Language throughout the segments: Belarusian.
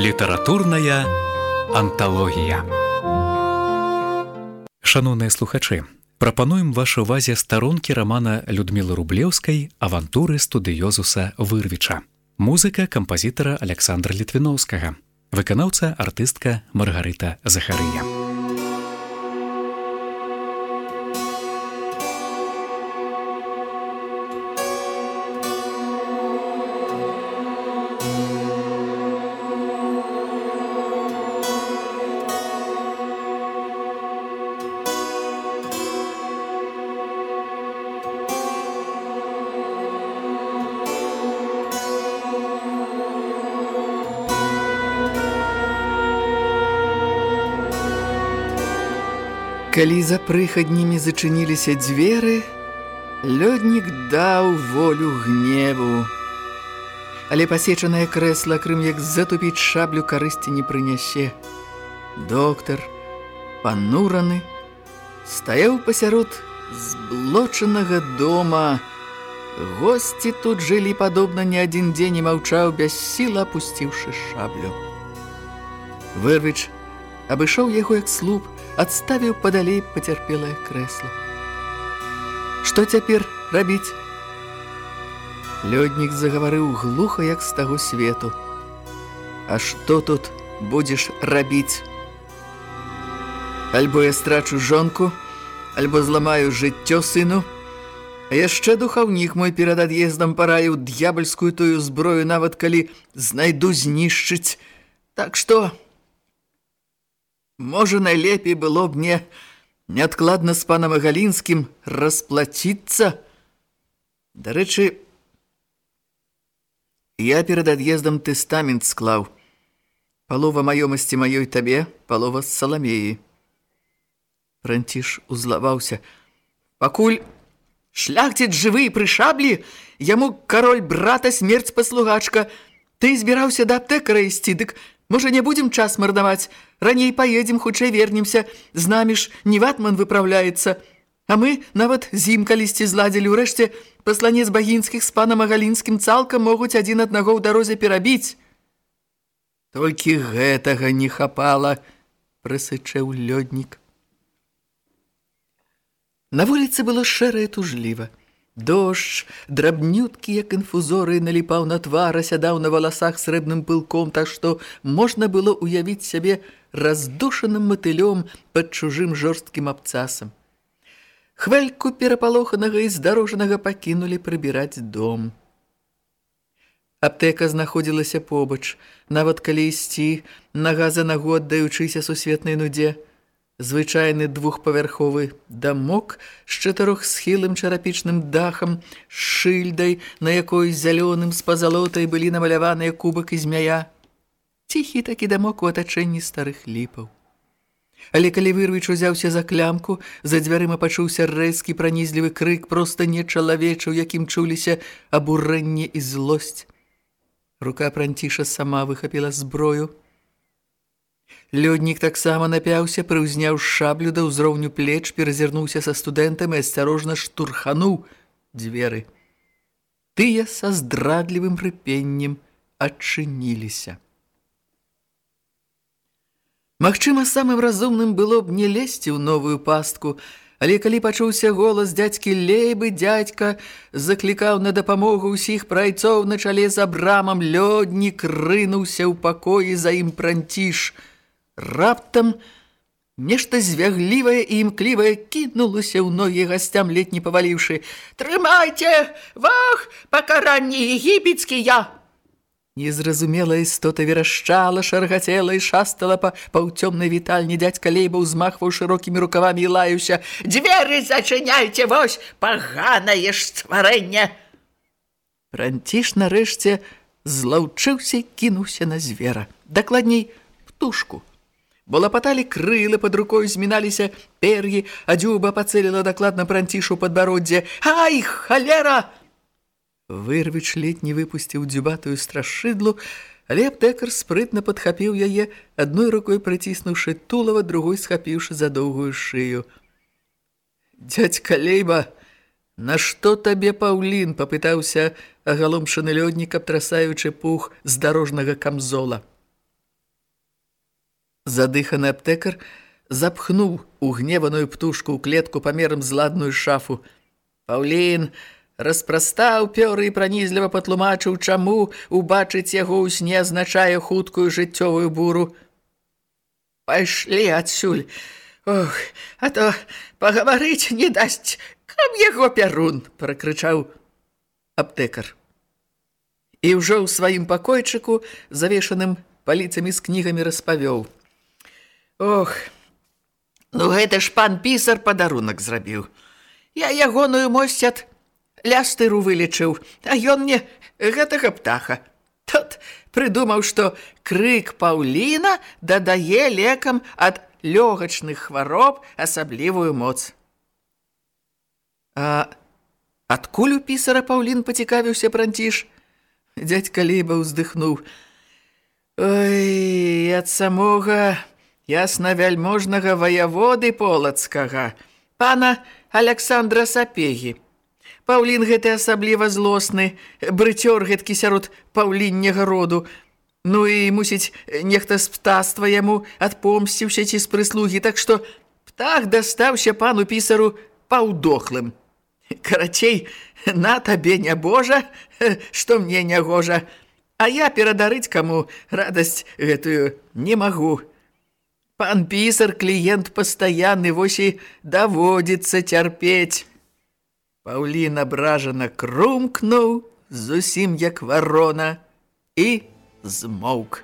Літаратурная анталогія. Шаноўныя слухачы, прапануем вашай увазе старонкі рамана Людмілы Рублеўскай авантуры студыёзуса Вырвіча. Музыка кампазітара Александра Літвіноўскага. Выканаўца артыстка Маргарыта Захарыя. Калі за прыхаднімі зачыніліся дзверы, лёднік даў волю гневу. Але пасечанае крэсла, крым як затупіць шаблю карысці не прынясе. Доктар, панураны, стаяў пасярод зблочанага дома. Госці тут жылі падобна не адзін дзень і маўчаў без сіла, апусціўшы шаблю. Вырвіч абышоў яго як слуп, адставіў падалей пацярпелае крэсла. Што цяпер рабіць? Лёднік загаварыў глуха, як з таго свету. А што тут будзеш рабіць? Альбо я страчу жонку, альбо зламаю жыццё сыну, А яшчэ духаўнік мой перад ад'ездам параіў д'ябальскую тую зброю, нават калі знайду знішчыць. Так што... Можа, найлепей было б мне неадкладна з панам Агалінскім расплаціцца. Дарэчы, я перад ад'ездам тэстамент склаў. Палова маёмасці маёй табе, палова з Саламеі. Франціш узлаваўся. Пакуль шляхціць жывы і прышаблі, яму кароль брата смерць паслугачка. Ты збіраўся да аптэкара ісці, дык Можа, не будем час мардаваць? Раней поедем, хутчэй вернемся. З намі ж не ватман выпраўляецца. А мы нават з ім калісьці зладзілі. Урэшце, пасланец багінскіх з панам Агалінскім цалкам могуць адзін аднаго ў дарозе перабіць. Толькі гэтага не хапала, прысычэў лёднік. На вуліцы было шэрае тужліва. Дождж, драбнюткі, як інфузоры, наліпаў на твар, сядаў на валасах срэбным пылком, так што можна было ўявіць сябе раздушаным матылём пад чужым жорсткім абцасам. Хвальку перапалоханага і здарожанага пакінулі прыбіраць дом. Аптэка знаходзілася побач, нават калі ісці, нага за нагу аддаючыся сусветнай нудзе – звычайны двухпавярховы дамок з чатырохсхілым чарапічным дахам, шыльдай, на якой зялёным з пазалотай былі намаляваныя кубак і змяя. Ціхі такі дамок у атачэнні старых ліпаў. Але калі вырвіч узяўся за клямку, за дзвярыма пачуўся рэзкі пранізлівы крык, проста не чалавечаў, якім чуліся абурэнне і злосць. Рука пранціша сама выхапіла зброю, Лёднік таксама напяўся, прыўзняў шаблю да ўзроўню плеч, перазірнуўся са студэнтам і асцярожна штурхануў дзверы. Тыя са здрадлівым рыпеннем адчыніліся. Магчыма, самым разумным было б не лезці ў новую пастку, але калі пачуўся голас дзядзькі Лейбы, дзядзька заклікаў на дапамогу ўсіх прайцоў на чале за брамам, лёднік рынуўся ў пакоі за ім пранціш – Раптам нешта звяглівае і імклівае кінулася ў ногі гасцям летні паваліўшы. «Трымайце! Вах! Пакаранні егіпецкія!» Незразумелая істота верашчала, шаргацела і шастала па паўцёмнай вітальні. Дядька Лейба ўзмахваў шырокімі рукавамі і лаюся. «Дзверы зачыняйце! Вось паганае ж стварэнне!» Франціш нарэшце злаўчыўся і кінуўся на звера. Дакладней, птушку. Балапаталі крылы пад рукой, зміналіся пер'і, а дзюба пацэліла дакладна пранцішу падбароддзе. Ай, халера! Вырвіч летні выпусціў дзюбатую страшыдлу, але аптэкар спрытна падхапіў яе, адной рукой прыціснуўшы тулава, другой схапіўшы за доўгую шыю. «Дядька Лейба, на што табе паўлін?» – папытаўся агаломшаны лёднік, абтрасаючы пух з дарожнага камзола. Задыханы аптэкар запхнуў угневаную птушку ў клетку памерам з ладную шафу. Паўлін распрастаў пёры і пранізліва патлумачыў, чаму убачыць яго ў сне азначае хуткую жыццёвую буру. «Пайшлі адсюль! Ох, а то пагаварыць не дасць, каб яго пярун!» – пракрычаў аптэкар. І ўжо ў сваім пакойчыку, завешаным паліцамі з кнігамі, распавёў. «Ох, ну гэта ж пан пісар падарунак зрабіў. Я ягоную мосць ад лястыру вылечыў, а ён мне гэтага птаха. Тот прыдумаў, што крык Паўліна дадае лекам ад лёгачных хвароб асаблівую моц. А адкуль у пісара Паўлін пацікавіўся пранціш? Дядька Ліба ўздыхнуў. Ой, ад самога ясна вяльможнага ваяводы полацкага, пана Александра Сапегі. Паўлін гэты асабліва злосны, брыцёр гэткі сярод паўлінняга роду, Ну і, мусіць, нехта з птаства яму адпомсціўся ці з прыслугі, так што птах дастаўся пану пісару паўдохлым. Карацей, на табе не божа, што мне не гожа, а я перадарыць каму радасць гэтую не магу. Пан пісар, кліент пастаянны, вось і даводзіцца цярпець. Паўлін абражана крумкнуў, зусім як варона, і змоўк.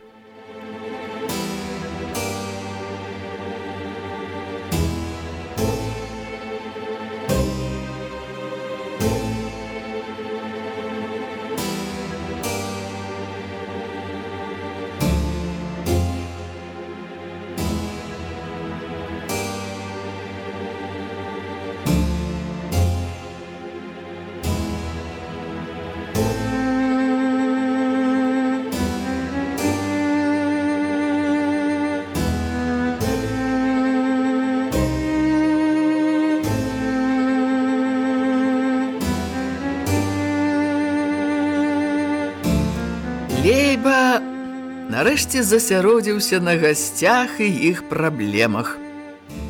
Нарэшце засяродзіўся на гасцях і іх праблемах.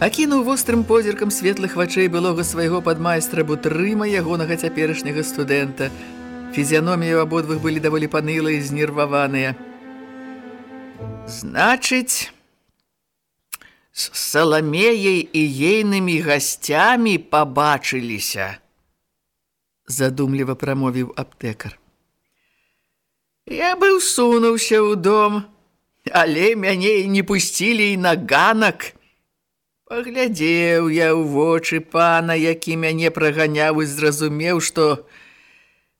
Акінуў вострым позіркам светлых вачэй былога свайго падмайстра Бутрыма ягонага цяперашняга студэнта. Фізіяноміі ў абодвых былі даволі панылыя і знерваваныя. Значыць, з Саламеяй і ейнымі гасцямі пабачыліся, задумліва прамовіў аптэкар. Я быў сунуўся ў дом, але мяне і не пусцілі і на ганак. Паглядзеў я ў вочы пана, які мяне праганяў і зразумеў, што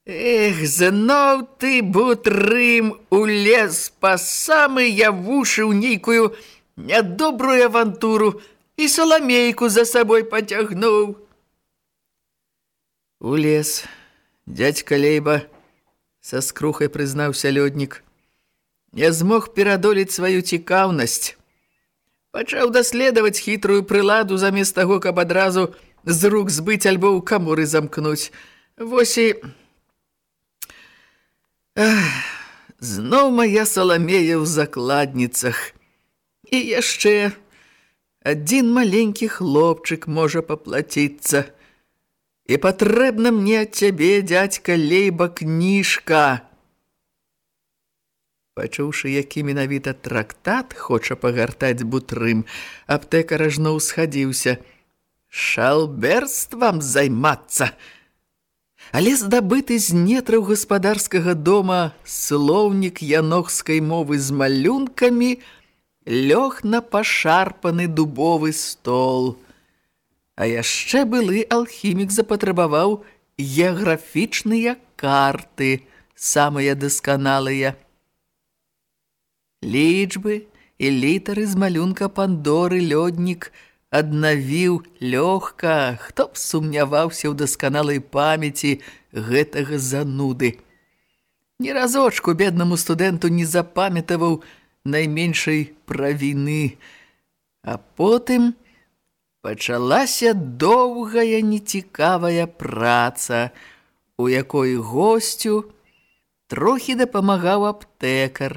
Эх, зноў ты бутрым у лес па самыя вушы ў нейкую нядобрую авантуру і саламейку за сабой пацягнуў. У лес дядька Лейба са скрухай прызнаўся лёднік. Не змог перадолець сваю цікаўнасць. Пачаў даследаваць хітрую прыладу замест таго, каб адразу з рук збыць альбо ў камуры замкнуць. Вось і... Ах, зноў мая саламея ў закладніцах. І яшчэ адзін маленькі хлопчык можа паплаціцца. І патрэбна мне ад цябе, дядька Лейба, кніжка. Пачуўшы, які менавіта трактат хоча пагартаць бутрым, аптэкар ажно ўсхадзіўся. Шалберствам займацца. Але здабыты з нетраў гаспадарскага дома слоўнік янохскай мовы з малюнкамі лёг на пашарпаны дубовы стол – А яшчэ былы алхімік запатрабаваў геаграфічныя карты, самыя дасканалыя. Лічбы і літары з малюнка Пандоры лёднік аднавіў лёгка, хто б сумняваўся ў дасканалай памяці гэтага зануды. Ні разочку беднаму студэнту не запамятаваў найменшай правіны, а потым – пачалася доўгая нецікавая праца, у якой госцю трохі дапамагаў аптэкар,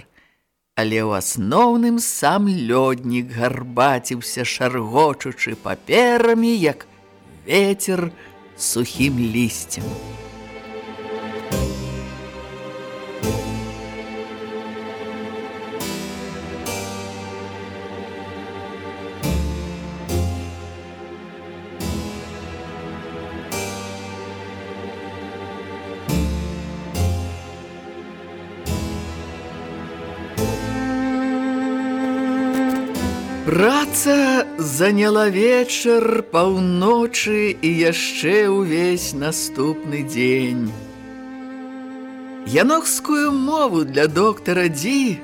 але ў асноўным сам лёднік гарбаціўся шаргочучы паперамі, як ветер сухім лісцем. Заняла вечар паўночы і яшчэ ўвесь наступны дзень. Янохскую мову для доктара Ді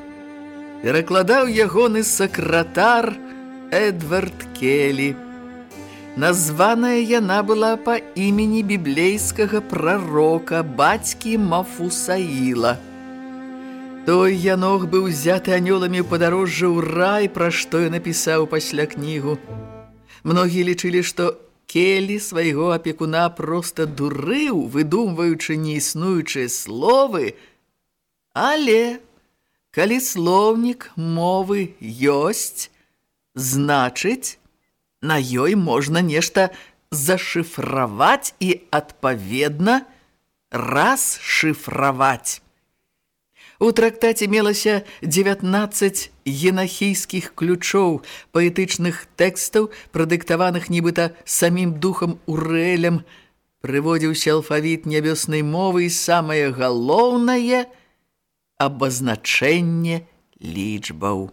перакладаў ягоны сакратар Эдвард Келі. Названая яна была па імені біблейскага прарока бацькі Мафусаіла – Той янох быў узяты анёламі ў падарожжа ў рай, пра што я напісаў пасля кнігу. Многія лічылі, што Келі свайго апекуна проста дурыў, выдумваючы неіснуючыя словы, але калі слоўнік мовы ёсць, значыць, на ёй можна нешта зашыфраваць і адпаведна расшыфраваць. У трактаце мелася 19 енахійскіх ключоў паэтычных тэкстаў, прадыктаваных нібыта самім духам Урэлем, прыводзіўся алфавіт нябёснай мовы і самае галоўнае абазначэнне лічбаў.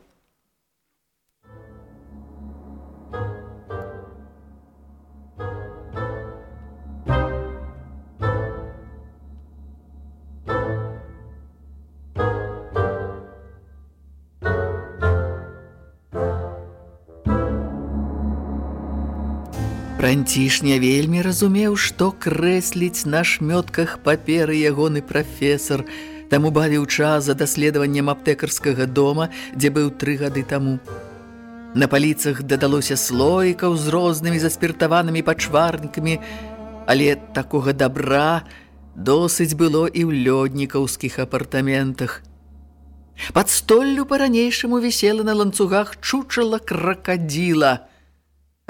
Франціш не вельмі разумеў, што крэсліць на шмётках паперы ягоны прафесор, таму бавіў час за даследаваннем аптэкарскага дома, дзе быў тры гады таму. На паліцах дадалося слоікаў з рознымі заспіртаванымі пачварнікамі, але такога дабра досыць было і ў лёднікаўскіх апартаментах. Пад столлю па-ранейшаму вісела на ланцугах чучала кракадзіла –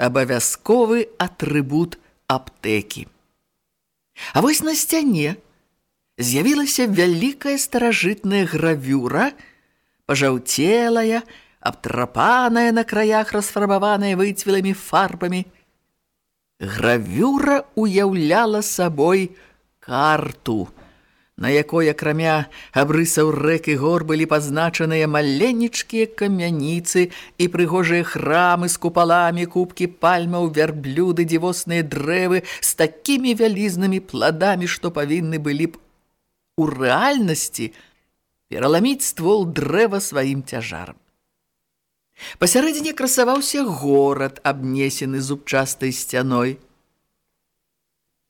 абавязковы атрыбут аптэкі. А вось на сцяне з'явілася вялікая старажытная гравюра, пажаўцелая, абтрапаная на краях расфарбаваная выцвелымі фарбамі. Гравюра уяўляла сабой карту – на якой акрамя абрысаў рэк і гор былі пазначаныя маленечкія камяніцы і прыгожыя храмы з купаламі, кубкі пальмаў, вярблюды, дзівосныя дрэвы з такімі вялізнымі пладамі, што павінны былі б у рэальнасці пераламіць ствол дрэва сваім цяжарам. Пасярэдзіне красаваўся горад, абнесены зубчастай сцяной.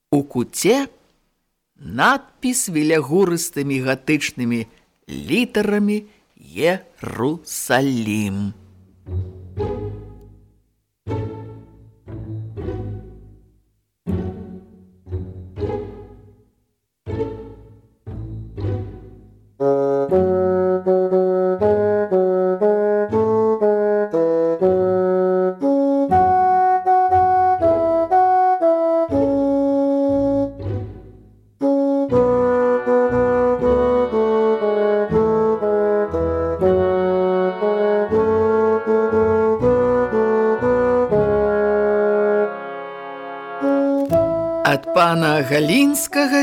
У куце – надпіс велягурыстымі гатычнымі літарамі Ерусалім.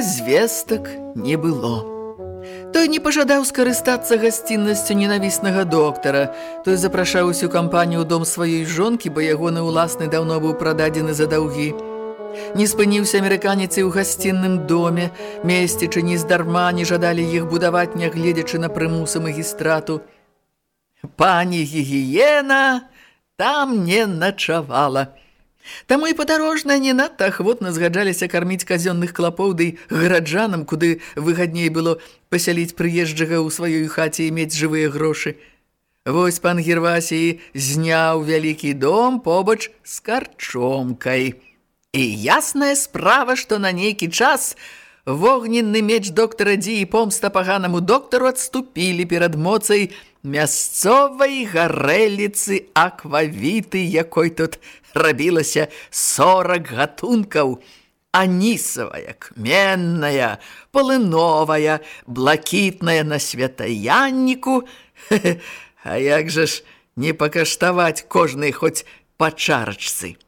Звестак не было. Той не пажадаў скарыстацца гасціннасцю ненавіснага доктара. Той запрашаў усю кампанію ў дом сваёй жонкі, бо ягоны ўласны даўно быў прададзены за даўгі. Не спыніўся амерыканец і ў гасцінным доме, месцічы ні здарма не жадалі іх будаваць, нягледзячы на прымусы магістрату. Пані гігіена там не начавала. Таму і падарожныя не надта ахвотна згаджаліся карміць казённых клапоў ды гараджанам, куды выгадней было пасяліць прыезджага ў сваёй хаце і мець жывыя грошы. Вось пан Гервасій зняў вялікі дом побач з карчомкай. І ясная справа, што на нейкі час Вогненны меч доктара Ді і помста паганаму доктару адступілі перад моцай мясцовай гарэліцы аквавіты, якой тут рабілася 40 гатункаў. Анісавая, кменная, полыновая, блакітная на святаянніку. А як жа ж не пакаштаваць кожнай хоць па чарачцы?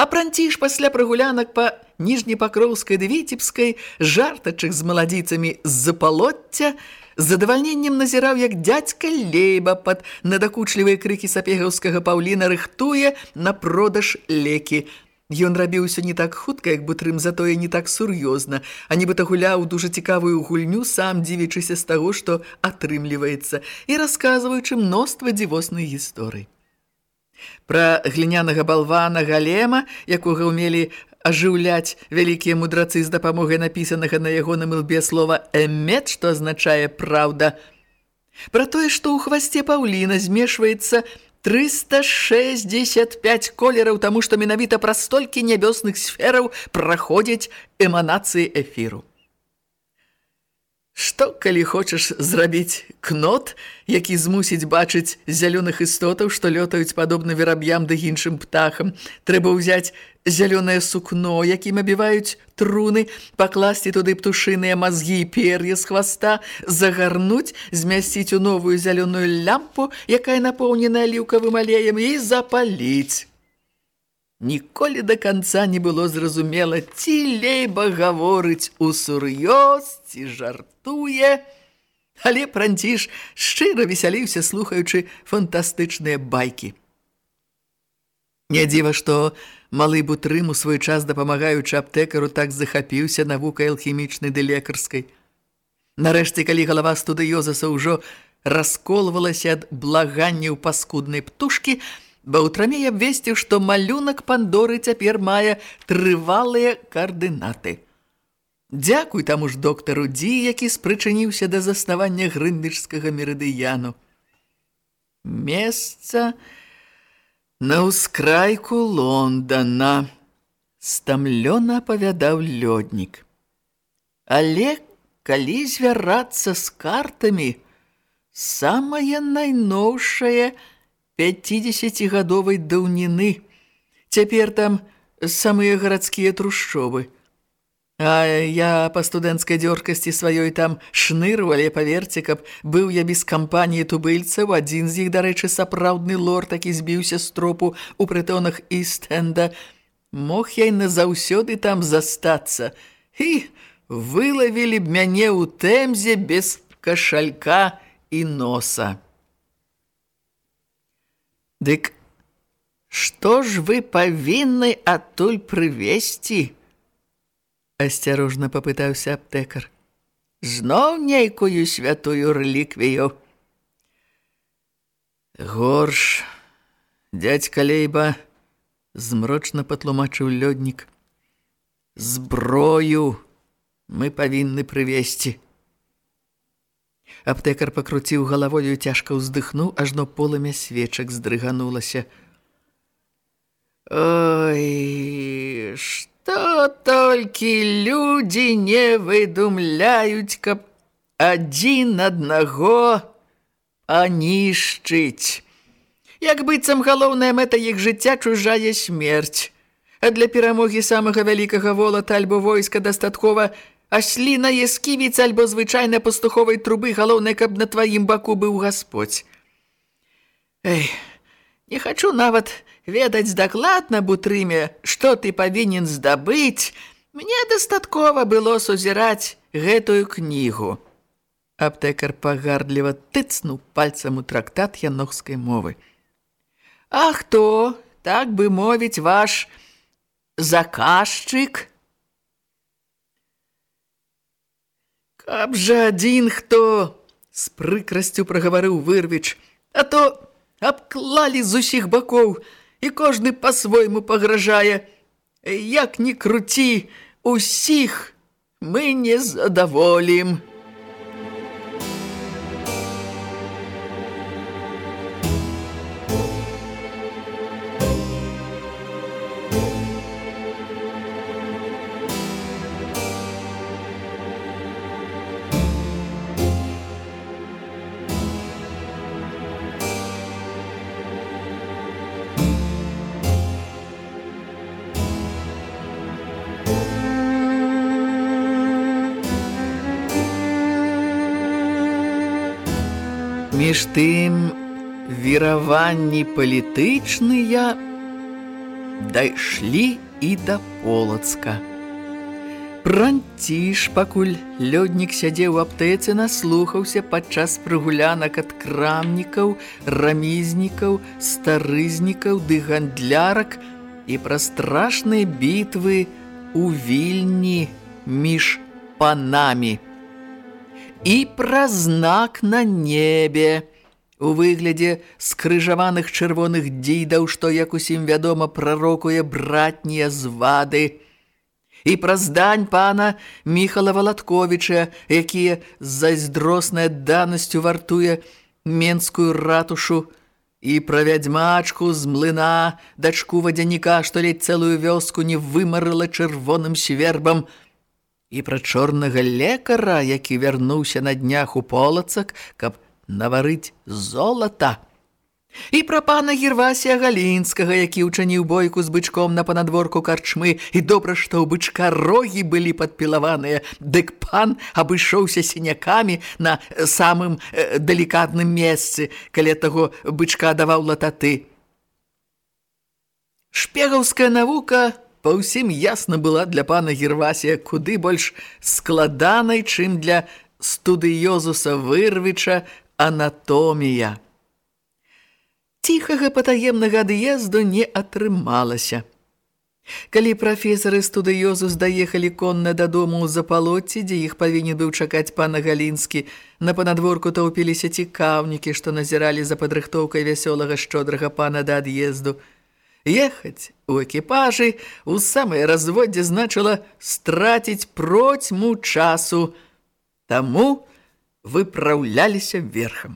А пранціш пасля прагулянак па ніжнепакроўскай ды віцебскай, жартачых з маладзіцамі з-за палоцця, з задавальненнем назіраў, як дядзька Лейба пад надакучлівыя крыкі сапегаўскага паўліна рыхтуе на продаж лекі. Ён рабіў усё не так хутка, як бутрым, затое не так сур'ёзна, а нібыта гуляў дужа цікавую гульню, сам дзівічыся з таго, што атрымліваецца, і расказваючы мноства дзівоснай гісторый. Пра глінянага балвана Галема, якога ўмелі ажыўляць вялікія мудрацы з дапамогай напісанага на ягоным лбе слова «эмет», што азначае «праўда». Пра тое, што ў хвасце Паўліна змешваецца 365 колераў, таму што менавіта праз столькі нябёсных сфераў праходзяць эманацыі эфіру. Што, калі хочаш зрабіць кнот, які змусіць бачыць зялёных істотаў, што лётаюць падобна вераб'ям ды іншым птахам, трэба ўзяць зялёнае сукно, якім абіваюць труны, пакласці туды птушыныя мазгі і пер'е з хваста, загарнуць, змясціць у новую зялёную лямпу, якая напоўнена аліўкавым алеем, і запаліць. Ніколі да канца не было зразумела, ці лейба гаворыць у сур'ёз, ці жартуе. Але пранціш шчыра весяліўся, слухаючы фантастычныя байкі. Не дзіва, што малы бутрым у свой час дапамагаючы аптэкару так захапіўся навукай алхімічнай ды лекарскай. Нарэшце, калі галава студыёзаса ўжо расколвалася ад благанняў паскуднай птушкі, Баўтрамей абвесціў, што малюнак Пандоры цяпер мае трывалыя каардынаты. Дзякуй таму ж доктару Ді, які спрычыніўся да заснавання грынвічскага мерыдыяну. Месца на ўскрайку Лондона стамлёна апавядаў лёднік. Але калі звярацца з картамі, самае найноўшае – 50гадовай даўніны. Цяпер там самыя гарадскія трушчобы. А я па студэнцкай дзёркасці сваёй там шныру, але паверце, каб быў я без кампаніі тубыльцаў, адзін з іх, дарэчы, сапраўдны лорд, такі збіўся з тропу ў прытонах Істэнда, мог я і назаўсёды там застацца. І вылавілі б мяне ў тэмзе без кашалька і носа. Дык што ж вы павінны адтуль прывесці? Асцярожна папытаўся аптэкар. Зноў нейкую святую рэліквію. Горш, дядька Лейба змрочна патлумачыў лёднік. Зброю мы павінны прывесці. Аптэкар пакруціў галавою і цяжка ўздыхнуў, ажно полымя свечак здрыганулася. Ой, што толькі людзі не выдумляюць, каб адзін аднаго анішчыць. Як быццам галоўная мэта іх жыцця чужая смерць. А для перамогі самага вялікага волата альбо войска дастаткова – Асліна есківіць альбо звычайнай пастуховай трубы, галоўнае, каб на тваім баку быў Господь. Эй, не хачу нават ведаць дакладна, Бутрыме, што ты павінен здабыць. Мне дастаткова было сузіраць гэтую кнігу. Аптэкар пагардліва тыцнуў пальцам у трактат янохскай мовы. А хто, так бы мовіць, ваш заказчык – Каб жа адзін хто з прыкрасцю прагаварыў вырвіч, а то абклалі з усіх бакоў, і кожны па-свойму пагражае. Як ні круці, усіх мы не задаволім. Між тым, вераванні палітычныя дайшлі і да полацка. Пранціш, пакуль лёднік сядзеў у аптэцы, наслухаўся падчас прыгулянак ад крамнікаў, рамізнікаў, старызнікаў ды гандлярак і пра страшныя бітвы у вільні між панамі. І пра знак на небе, у выглядзе скрыжаваных чырвоных дзідаў, што, як усім вядома, прарокуе братнія звады, і праз дань пана Міхала Валатковіча, які з зайздроснай данасцю вартуе менскую ратушу, і пра вядзьмачку з млына, дачку вадзяніка, што ледь цэлую вёску не вымарыла чырвоным свербам, і пра чорнага лекара, які вярнуўся на днях у полацак, каб наварыць золата. І пра пана Гервасія Галінскага, які ўчыніў бойку з бычком на панадворку карчмы, і добра, што ў бычка рогі былі падпілаваныя, дык пан абышоўся сінякамі на самым э, далікатным месцы, калі таго бычка даваў лататы. Шпегаўская навука па ўсім ясна была для пана Гервасія куды больш складанай, чым для студыёзуса Вырвіча анатомія ціхага патаемнага ад'езду не атрымалася. Калі прафесары студыёзу здаехалі конна дадому ў запалоце, дзе іх павінен быў чакаць пана Галінскі, на панадворку таўпіліся цікаўнікі, што назіралі за падрыхтоўкай вясёлага шчодрага пана да ад'езду. Ехаць у экіпажы у самае разводдзе значыла страціць процьму часу, таму выпраўляліся верхам.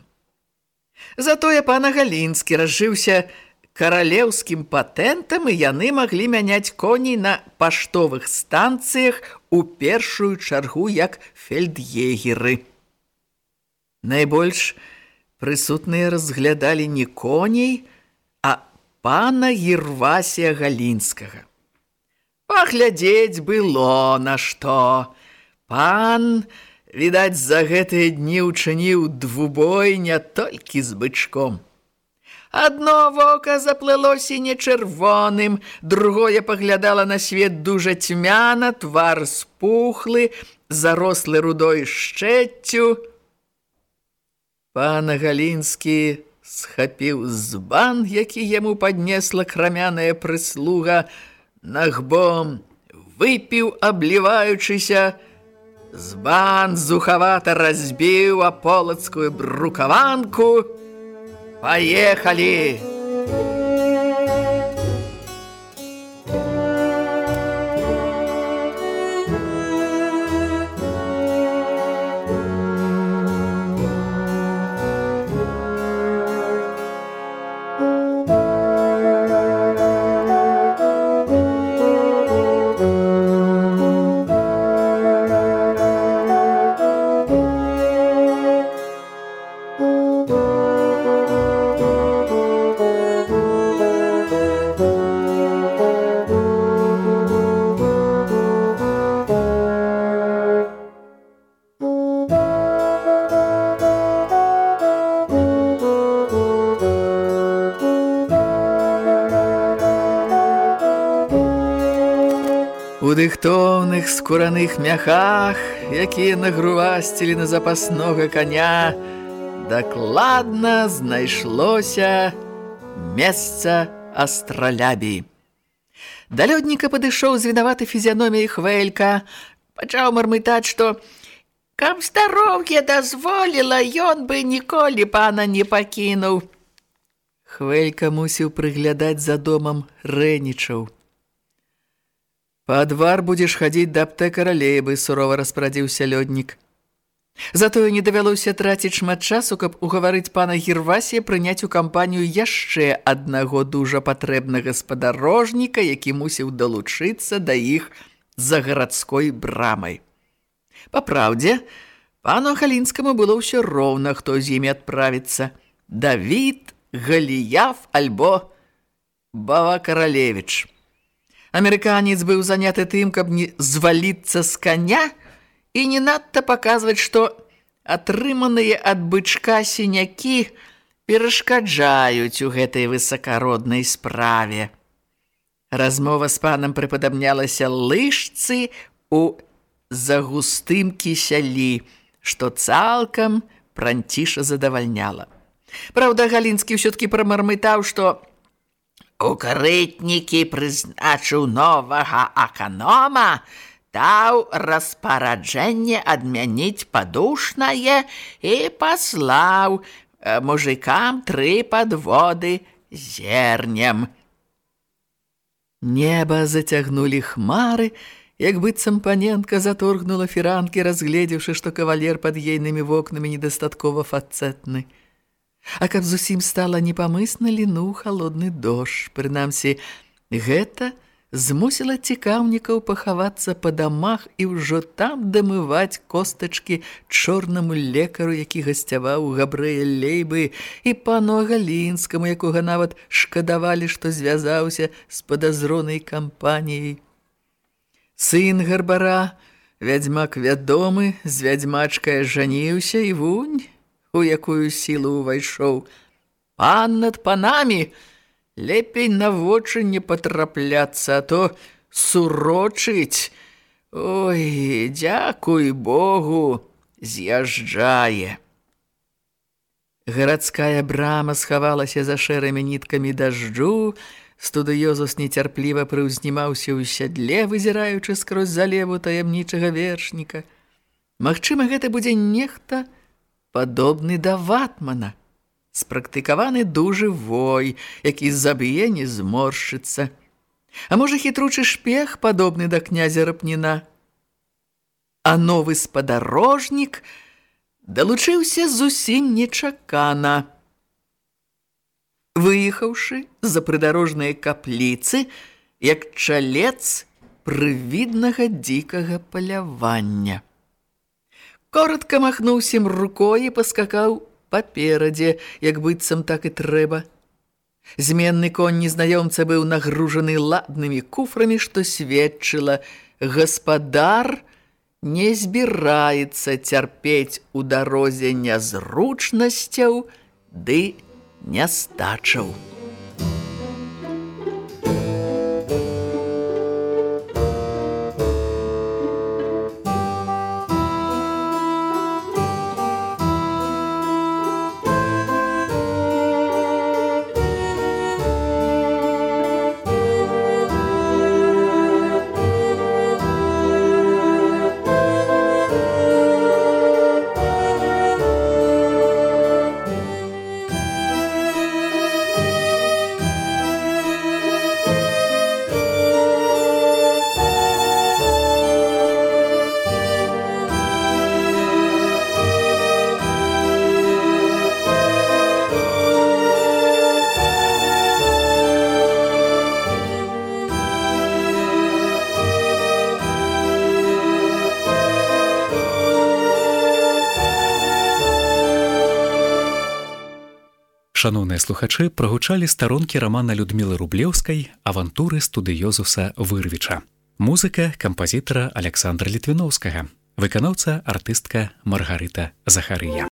Затое пана Галінскі разжыўся каралеўскім патэнтам, і яны маглі мяняць коней на паштовых станцыях у першую чаргу як фельд'егеры. Найбольш прысутныя разглядалі не коней, пана Гірвасія Галінскага. Паглядзець было на што. Пан Відаць, за гэтыя дні ўчыніў двубой не толькі з бычком. Адно вока заплылося не чырвоным, другое паглядала на свет дужа цьмяна, твар спухлы, зарослы рудой шчэццю. Пана Галінскі схапіў збан, які яму паднесла крамяная прыслуга, нагбом выпіў, абліваючыся, Збан зухавата разбіў аполацкую брукаванку. Паехалі! Дыхтоўных скураных мяхах, якія нагрувасцілі на запаснога коня, дакладна знайшлося месца астралябі. Да лёдніка падышоў з вінаваты фізіяноміяй хвелька, пачаў мармытаць, што каб здароўе дазволіла, ён бы ніколі пана не пакінуў. Хвелька мусіў прыглядаць за домам рэнічаў. «Падвар будзеш хадзіць да аптэкара Лейбы», – сурова распрадзіўся лёднік. Затое не давялося траціць шмат часу, каб угаварыць пана Гірвасія прыняць у кампанію яшчэ аднаго дужа патрэбнага спадарожніка, які мусіў далучыцца да іх за гарадской брамай. Па праўдзе, пану Халінскаму было ўсё роўна, хто з імі адправіцца. Давід, Галіяф альбо Бава Каралевіч – Амерыканец быў заняты тым, каб не зваліцца з каня і не надта паказваць, што атрыманыя ад бычка сінякі перашкаджаюць у гэтай высакароднай справе. Размова з панам прыпадабнялася лыжцы у загустым кісялі, што цалкам пранціша задавальняла. Праўда, Галінскі ўсё-ткі прамармытаў, што у карытнікі прызначыў новага аканома, даў распараджэнне адмяніць падушнае і паслаў мужикам тры падводы зернем. Неба зацягнулі хмары, як быццам паненка заторгнула фіранкі, разгледзеўшы, што кавалер пад ейнымі вокнамі недастаткова фацэтны. А каб зусім стала непамысна ліну халодны дождж, прынамсі, гэта – змусіла цікаўнікаў пахавацца па дамах і ўжо там дамываць костачкі чорнаму лекару, які гасцяваў у габрэя Лейбы і пану Галінскаму, якога нават шкадавалі, што звязаўся з падазронай кампаніяй. Сын гарбара, вядзьмак вядомы, з вядзьмачкай жаніўся і вунь, у якую сілу ўвайшоў. Пан над панамі! Лепей на вочы не патрапляцца, а то сурочыць. Ой, дзякуй Богу, з'язджае. Гарадская брама схавалася за шэрымі ніткамі дажджу, студыёзус нецярпліва прыўзнімаўся ў сядле, вызіраючы скрозь залеву таямнічага вершніка. Магчыма, гэта будзе нехта падобны да ватмана спрактыкаваны дужы вой, які заб'е не зморшыцца. А можа, хітручы шпех, падобны да князя Рапніна. А новы спадарожнік далучыўся зусім нечакана. Выехаўшы за прыдарожныя капліцы, як чалец прывіднага дзікага палявання. Коротка махнуўсім рукой і паскакаў паперадзе, як быццам так і трэба. Зменны конь незнаёмца быў нагружаны ладнымі куфрамі, што сведчыла, гаспадар не збіраецца цярпець у дарозе нязручнасцяў ды нястачаў. Шаноўныя слухачы прагучалі старонкі рамана Людмілы Рублеўскай авантуры студыёзуса вырвіча. Музыка кампазітара Александра Літвіноўскага, выканаўца артыстка Маргарыта Захарыя.